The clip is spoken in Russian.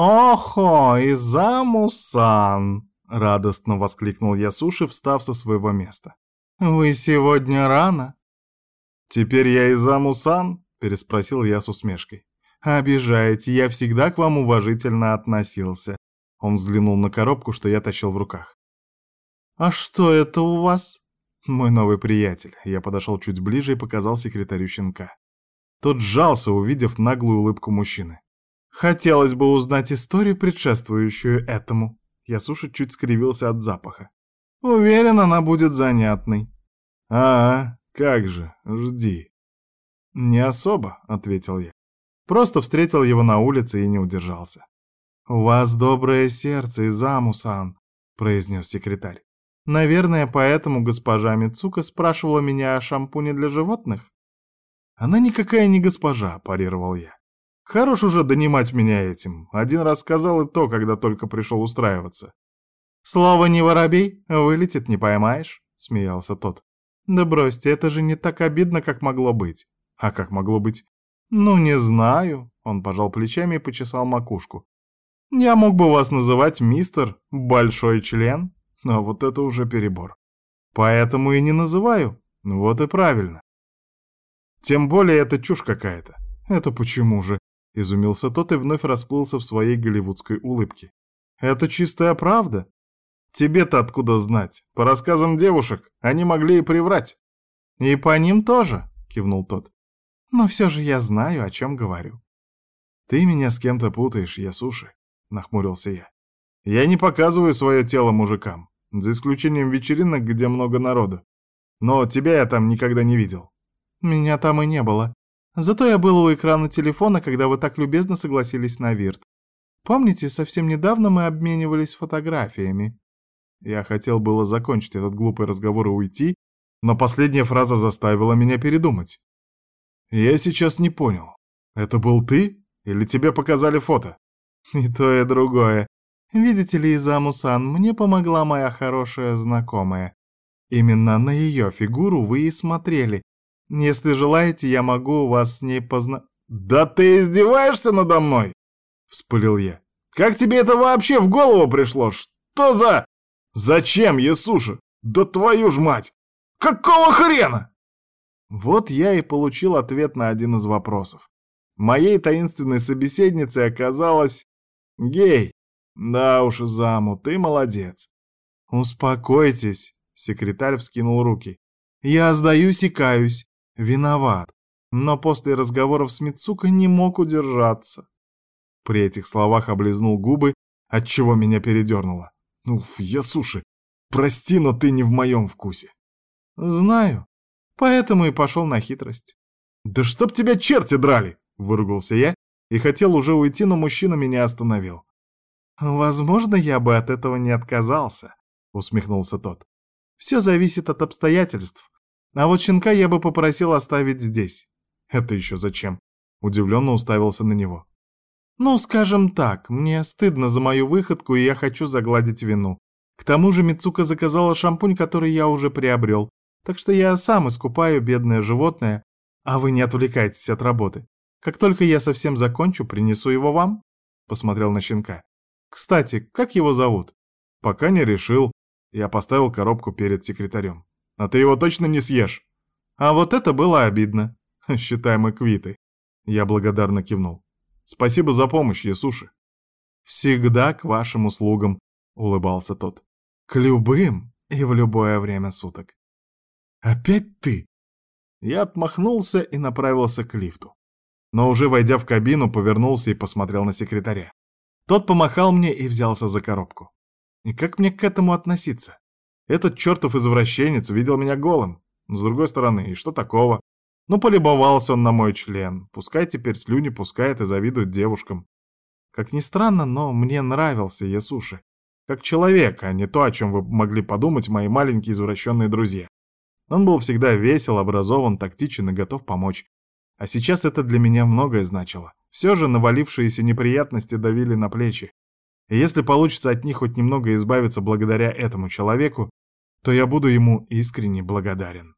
«Охо, Изаму-сан!» — радостно воскликнул Ясуши, встав со своего места. «Вы сегодня рано?» «Теперь я Изаму-сан?» — переспросил я с усмешкой. «Обижаете, я всегда к вам уважительно относился». Он взглянул на коробку, что я тащил в руках. «А что это у вас?» «Мой новый приятель». Я подошел чуть ближе и показал секретарю щенка. Тот сжался, увидев наглую улыбку мужчины. «Хотелось бы узнать историю, предшествующую этому». Ясуша чуть скривился от запаха. «Уверен, она будет занятной». «А, как же, жди». «Не особо», — ответил я. Просто встретил его на улице и не удержался. «У вас доброе сердце, Изаму-сан», — произнес секретарь. «Наверное, поэтому госпожа Мицука спрашивала меня о шампуне для животных?» «Она никакая не госпожа», — парировал я. «Хорош уже донимать меня этим. Один раз сказал и то, когда только пришел устраиваться». «Слово не воробей, вылетит, не поймаешь», — смеялся тот. «Да бросьте, это же не так обидно, как могло быть». «А как могло быть?» «Ну, не знаю», — он пожал плечами и почесал макушку. «Я мог бы вас называть мистер Большой Член, но вот это уже перебор. Поэтому и не называю. Вот и правильно. Тем более это чушь какая-то. Это почему же?» — изумился тот и вновь расплылся в своей голливудской улыбке. «Это чистая правда. Тебе-то откуда знать? По рассказам девушек они могли и приврать». «И по ним тоже», — кивнул тот. Но все же я знаю, о чем говорю. Ты меня с кем-то путаешь, я суши, нахмурился я. Я не показываю свое тело мужикам, за исключением вечеринок, где много народу. Но тебя я там никогда не видел. Меня там и не было. Зато я был у экрана телефона, когда вы так любезно согласились на вирт. Помните, совсем недавно мы обменивались фотографиями? Я хотел было закончить этот глупый разговор и уйти, но последняя фраза заставила меня передумать. Я сейчас не понял. Это был ты? Или тебе показали фото? И то, и другое. Видите ли, Изаму-сан, мне помогла моя хорошая знакомая. Именно на ее фигуру вы и смотрели. Если желаете, я могу вас с ней позна... «Да ты издеваешься надо мной?» — вспылил я. «Как тебе это вообще в голову пришло? Что за... Зачем, Ясуша? Да твою ж мать! Какого хрена?» Вот я и получил ответ на один из вопросов. Моей таинственной собеседницей оказалась гей. Да уж, заму, ты молодец. Успокойтесь, секретарь вскинул руки. Я сдаюсь и каюсь. Виноват. Но после разговоров с Мицуко не мог удержаться. При этих словах облизнул губы, отчего меня передернуло. Уф, я суши. Прости, но ты не в моем вкусе. Знаю, Поэтому и пошел на хитрость. «Да чтоб тебя черти драли!» — выругался я и хотел уже уйти, но мужчина меня остановил. «Возможно, я бы от этого не отказался», — усмехнулся тот. «Все зависит от обстоятельств. А вот щенка я бы попросил оставить здесь». «Это еще зачем?» — удивленно уставился на него. «Ну, скажем так, мне стыдно за мою выходку, и я хочу загладить вину. К тому же Мицука заказала шампунь, который я уже приобрел, так что я сам искупаю бедное животное, а вы не отвлекайтесь от работы. Как только я совсем закончу, принесу его вам?» Посмотрел на щенка. «Кстати, как его зовут?» «Пока не решил». Я поставил коробку перед секретарем. «А ты его точно не съешь?» «А вот это было обидно. Считай, мы квиты». Я благодарно кивнул. «Спасибо за помощь, Ясуши». «Всегда к вашим услугам», — улыбался тот. «К любым и в любое время суток». «Опять ты?» Я отмахнулся и направился к лифту. Но уже войдя в кабину, повернулся и посмотрел на секретаря. Тот помахал мне и взялся за коробку. И как мне к этому относиться? Этот чертов извращенец видел меня голым. С другой стороны, и что такого? Ну, полюбовался он на мой член. Пускай теперь слюни пускает и завидует девушкам. Как ни странно, но мне нравился Ясуши. Как человек, а не то, о чем вы могли подумать мои маленькие извращенные друзья. Он был всегда весел, образован, тактичен и готов помочь. А сейчас это для меня многое значило. Все же навалившиеся неприятности давили на плечи. И если получится от них хоть немного избавиться благодаря этому человеку, то я буду ему искренне благодарен.